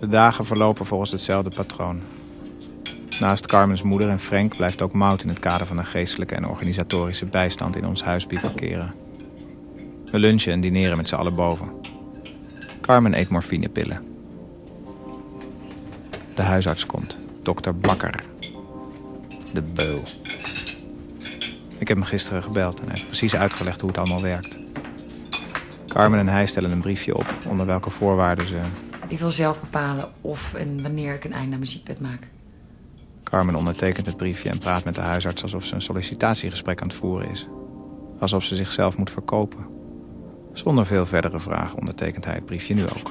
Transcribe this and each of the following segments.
De dagen verlopen volgens hetzelfde patroon. Naast Carmen's moeder en Frank blijft ook Mout in het kader van een geestelijke en organisatorische bijstand in ons huis bivakeren. We lunchen en dineren met z'n allen boven. Carmen eet morfinepillen. De huisarts komt, dokter Bakker. De beul. Ik heb hem gisteren gebeld en hij heeft precies uitgelegd hoe het allemaal werkt. Carmen en hij stellen een briefje op onder welke voorwaarden ze... Ik wil zelf bepalen of en wanneer ik een einde aan mijn ziekbed maak. Carmen ondertekent het briefje en praat met de huisarts alsof ze een sollicitatiegesprek aan het voeren is. Alsof ze zichzelf moet verkopen. Zonder veel verdere vragen ondertekent hij het briefje nu ook.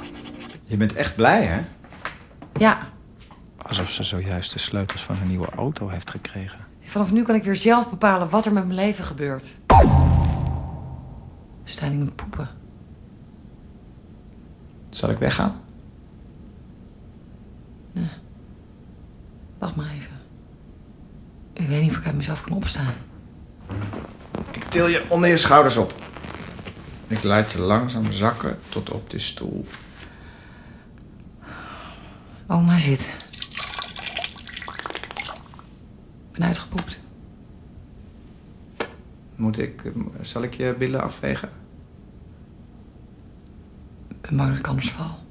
Je bent echt blij, hè? Ja, Alsof ze zojuist de sleutels van haar nieuwe auto heeft gekregen. vanaf nu kan ik weer zelf bepalen wat er met mijn leven gebeurt. Stijn in mijn poepen. Zal ik weggaan? Wacht maar even. Ik weet niet of ik uit mezelf kan opstaan. Ik til je onder je schouders op. Ik laat je langzaam zakken tot op de stoel. Oma zit. Ik ben uitgepoept. Moet ik... eh, Zal ik je billen afvegen? Ik ben bang dat ik anders val.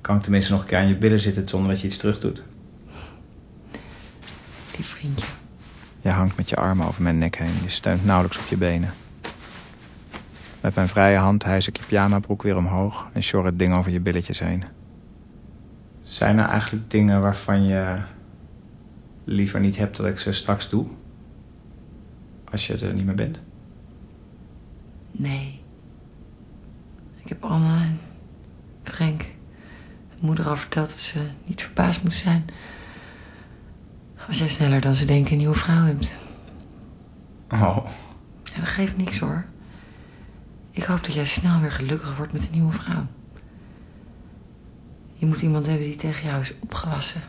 Kan ik tenminste nog een keer aan je billen zitten zonder dat je iets terug doet? Die vriendje. Je hangt met je armen over mijn nek heen. Je steunt nauwelijks op je benen. Met mijn vrije hand hijs ik je pyjamabroek weer omhoog... en sjor het ding over je billetjes heen. Zijn er eigenlijk dingen waarvan je liever niet hebt dat ik ze straks doe? Als je er niet meer bent? Nee. Ik heb Anna en Frank, moeder al verteld dat ze niet verbaasd moet zijn. Als jij sneller dan ze denken een nieuwe vrouw hebt. Oh, Ja, dat geeft niks hoor. Ik hoop dat jij snel weer gelukkig wordt met een nieuwe vrouw. Je moet iemand hebben die tegen jou is opgewassen.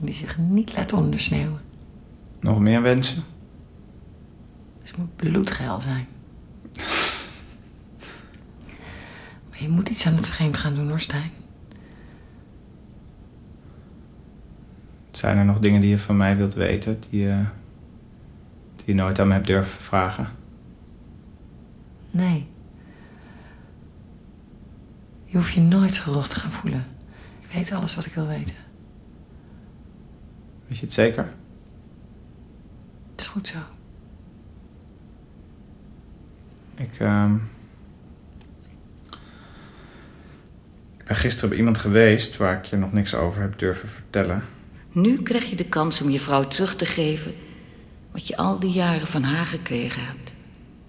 En die zich niet laat ondersneeuwen. nog meer wensen? Ze moet bloedgeil zijn. Maar je moet iets aan het vreemd gaan doen hoor, Stijn. Zijn er nog dingen die je van mij wilt weten, die je, die je nooit aan me hebt durven vragen? Nee. Je hoeft je nooit schuldig te gaan voelen. Ik weet alles wat ik wil weten. Weet je het zeker? Het is goed zo. Ik, ehm, ik ben gisteren bij iemand geweest waar ik je nog niks over heb durven vertellen. Nu krijg je de kans om je vrouw terug te geven wat je al die jaren van haar gekregen hebt.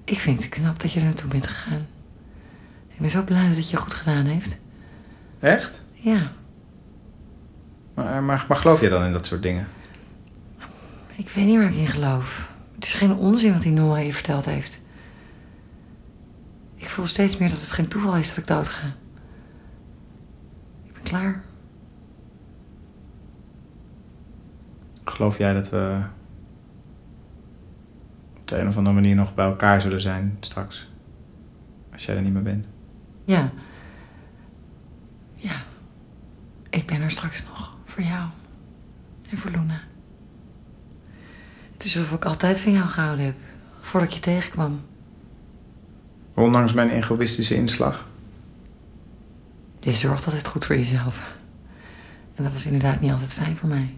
Ik vind het knap dat je er naartoe bent gegaan. Ik ben zo blij dat het je goed gedaan heeft. Echt? Ja, Maar, maar, maar geloof je dan in dat soort dingen? ik weet niet waar ik in geloof. Het is geen onzin wat die Nora je verteld heeft. Ik voel steeds meer dat het geen toeval is dat ik doodga. Ik ben klaar. Geloof jij dat we op de een of andere manier nog bij elkaar zullen zijn straks? Als jij er niet meer bent. Ja. Ja. Ik ben er straks nog. Voor jou. En voor Luna. Het is alsof ik altijd van jou gehouden heb. Voordat ik je tegenkwam. Ondanks mijn egoïstische inslag. Je zorgt altijd goed voor jezelf. En dat was inderdaad niet altijd fijn voor mij.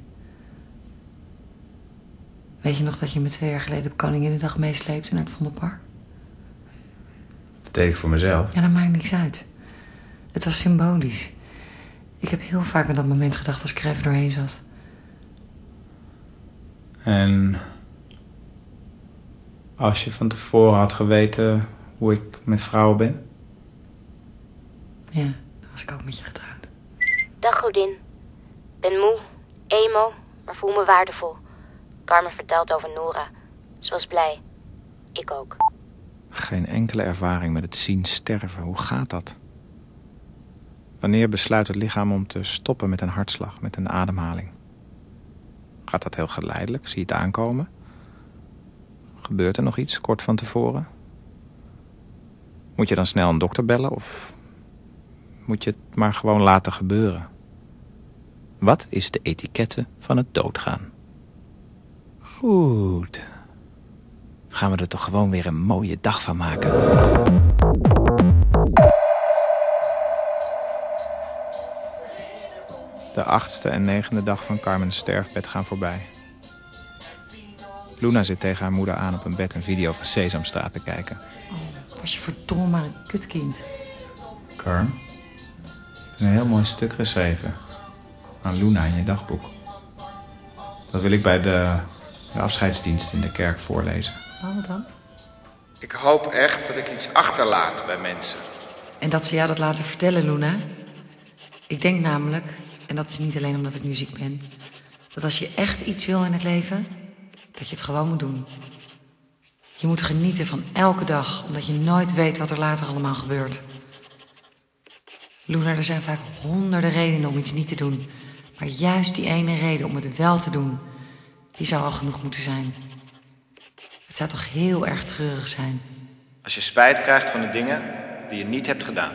Weet je nog dat je me twee jaar geleden op Koninginnedag meesleepte naar het Vondelpark? Ik voor mezelf. Ja, dat maakt niks uit. Het was symbolisch. Ik heb heel vaak aan dat moment gedacht als ik er even doorheen zat. En als je van tevoren had geweten hoe ik met vrouwen ben. Ja, dan was ik ook met je getrouwd. Dag godin. Ben moe, emo, maar voel me waardevol. Carmen vertelt over Nora. Ze was blij. Ik ook. Geen enkele ervaring met het zien sterven. Hoe gaat dat? Wanneer besluit het lichaam om te stoppen met een hartslag, met een ademhaling? Gaat dat heel geleidelijk? Zie je het aankomen? Gebeurt er nog iets kort van tevoren? Moet je dan snel een dokter bellen of moet je het maar gewoon laten gebeuren. Wat is de etikette van het doodgaan? Goed. Gaan we er toch gewoon weer een mooie dag van maken? De achtste en negende dag van Carmen's sterfbed gaan voorbij. Luna zit tegen haar moeder aan op een bed een video van Sesamstraat te kijken. Was je verdomme maar een kutkind. Carm, er is een heel mooi stuk geschreven aan Luna in je dagboek. Dat wil ik bij de, de afscheidsdienst in de kerk voorlezen. Oh, wat dan? Ik hoop echt dat ik iets achterlaat bij mensen. En dat ze jou dat laten vertellen, Luna. Ik denk namelijk, en dat is niet alleen omdat ik nu ziek ben... dat als je echt iets wil in het leven, dat je het gewoon moet doen. Je moet genieten van elke dag, omdat je nooit weet wat er later allemaal gebeurt. Luna, er zijn vaak honderden redenen om iets niet te doen. Maar juist die ene reden om het wel te doen, die zou al genoeg moeten zijn. Het zou toch heel erg treurig zijn. Als je spijt krijgt van de dingen die je niet hebt gedaan.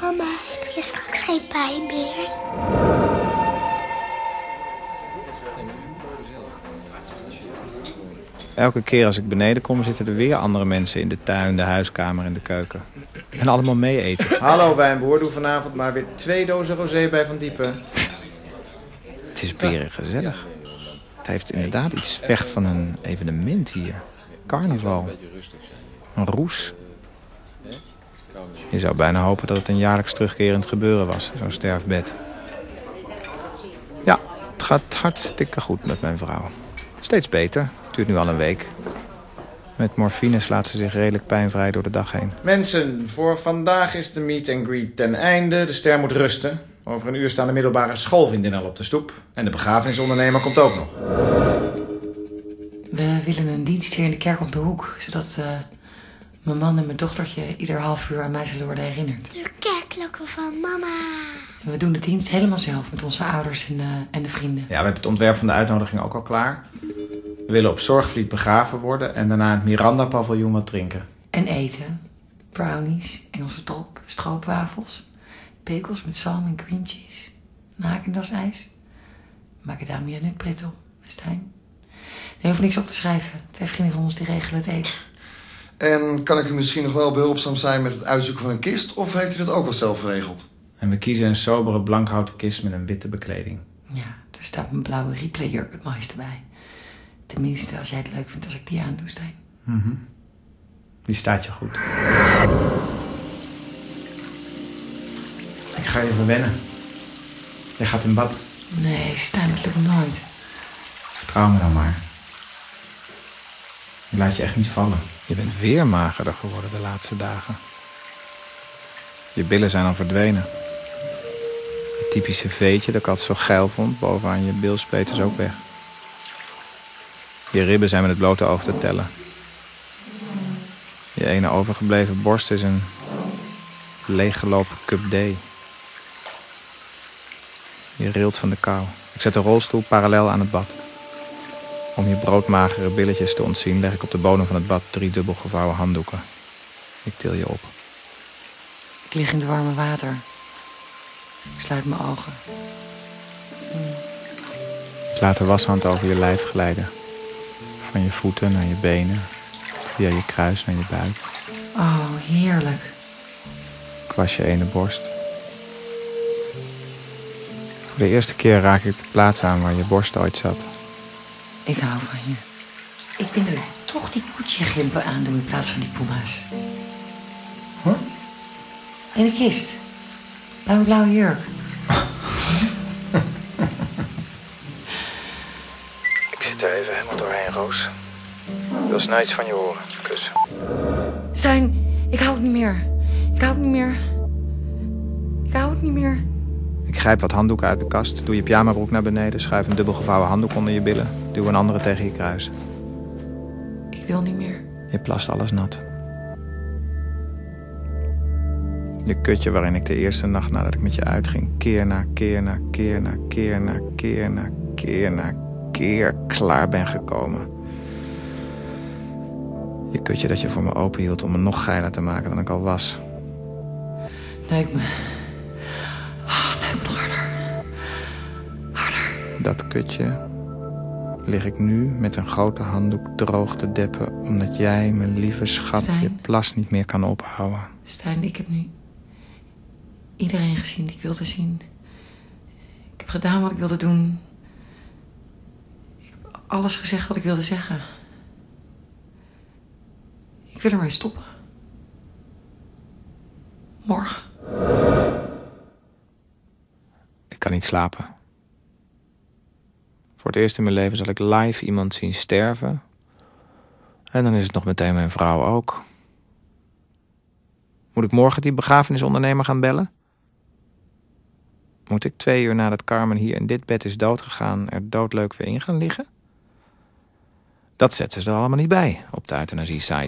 Mama, heb je straks geen pijn meer? Elke keer als ik beneden kom, zitten er weer andere mensen in de tuin, de huiskamer en de keuken. En allemaal mee eten. Hallo wijnboer, doe vanavond maar weer twee dozen rosé bij Van Diepen. Het is beren gezellig. Het heeft inderdaad iets weg van een evenement hier. Carnaval. Een roes. Je zou bijna hopen dat het een jaarlijks terugkerend gebeuren was, zo'n sterfbed. Ja, het gaat hartstikke goed met mijn vrouw. Steeds beter. Het duurt nu al een week. Met morfine slaat ze zich redelijk pijnvrij door de dag heen. Mensen, voor vandaag is de meet and greet ten einde. De ster moet rusten. Over een uur staan de middelbare schoolvriendinnen al op de stoep. En de begrafenisondernemer komt ook nog. We willen een dienst hier in de kerk op de hoek, zodat eh, mijn man en mijn dochtertje ieder half uur aan mij zullen worden herinnerd. De kerkklokken van mama. En we doen de dienst helemaal zelf met onze ouders en, eh, en de vrienden. Ja, we hebben het ontwerp van de uitnodiging ook al klaar. We willen op Zorgvliet begraven worden en daarna in het Miranda-paviljoen wat drinken. En eten. Brownies, Engelse drop, stroopwafels, pekels met zalm en cream cheese, nakendasijs, macadamia nutbrittel, Stijn. Je hoeft niks op te schrijven. Twee vrienden van ons die regelen het eten. En kan ik u misschien nog wel behulpzaam zijn met het uitzoeken van een kist? Of heeft u dat ook al zelf geregeld? En we kiezen een sobere blankhouten kist met een witte bekleding. Ja, er staat mijn blauwe replay jurk het mooiste bij. Tenminste, als jij het leuk vindt als ik die aandoe, Stijn. Die staat je goed. Ik ga je verwennen. Je gaat in bad. Nee, Stijn, dat lukt nooit. Vertrouw me dan maar. Ik laat je echt niet vallen. Je bent weer magerder geworden de laatste dagen. Je billen zijn al verdwenen. Het typische veetje dat ik altijd zo geil vond bovenaan je bilspleet is ook weg. Je ribben zijn met het blote oog te tellen. Je ene overgebleven borst is een leeggelopen cup D. Je rilt van de kou. Ik zet de rolstoel parallel aan het bad. Om je broodmagere billetjes te ontzien leg ik op de bodem van het bad drie dubbel gevouwen handdoeken. Ik til je op. Ik lig in het warme water. Ik sluit mijn ogen. Ik laat de washand over je lijf glijden. Van je voeten naar je benen. Via je kruis naar je buik. Oh, heerlijk. Ik was je ene borst. Voor de eerste keer raak ik de plaats aan waar je borst ooit zat. Ik hou van je. Ik denk dat ik toch die Gucci-gimpen aandoe in plaats van die Puma's. Hoor? In de kist. Bij mijn blauwe jurk. Ik zit er even helemaal doorheen, Roos. Ik wil snel iets van je horen. Kus. Stijn, ik hou het niet meer. Ik hou het niet meer. Ik hou het niet meer. Grijp wat handdoeken uit de kast, doe je pyjamabroek naar beneden, schuif een dubbel gevouwen handdoek onder je billen, duw een andere tegen je kruis. Ik wil niet meer. Je plast alles nat. Je kutje waarin ik de eerste nacht nadat ik met je uitging... keer na keer na keer na keer na keer na keer na keer klaar ben gekomen. Je kutje dat je voor me open hield om me nog geiler te maken dan ik al was. Neuk me. Dat kutje lig ik nu met een grote handdoek droog te deppen... omdat jij, mijn lieve schat, Stijn. je plas niet meer kan ophouden. Stijn, ik heb nu iedereen gezien die ik wilde zien. Ik heb gedaan wat ik wilde doen. Ik heb alles gezegd wat ik wilde zeggen. Ik wil ermee stoppen. Morgen. Ik kan niet slapen. Voor het eerst in mijn leven zal ik live iemand zien sterven. En dan is het nog meteen mijn vrouw ook. Moet ik morgen die begrafenisondernemer gaan bellen? Moet ik twee uur nadat Carmen hier in dit bed is doodgegaan... er doodleuk weer in gaan liggen? Dat zetten ze er allemaal niet bij op de euthanasie-site.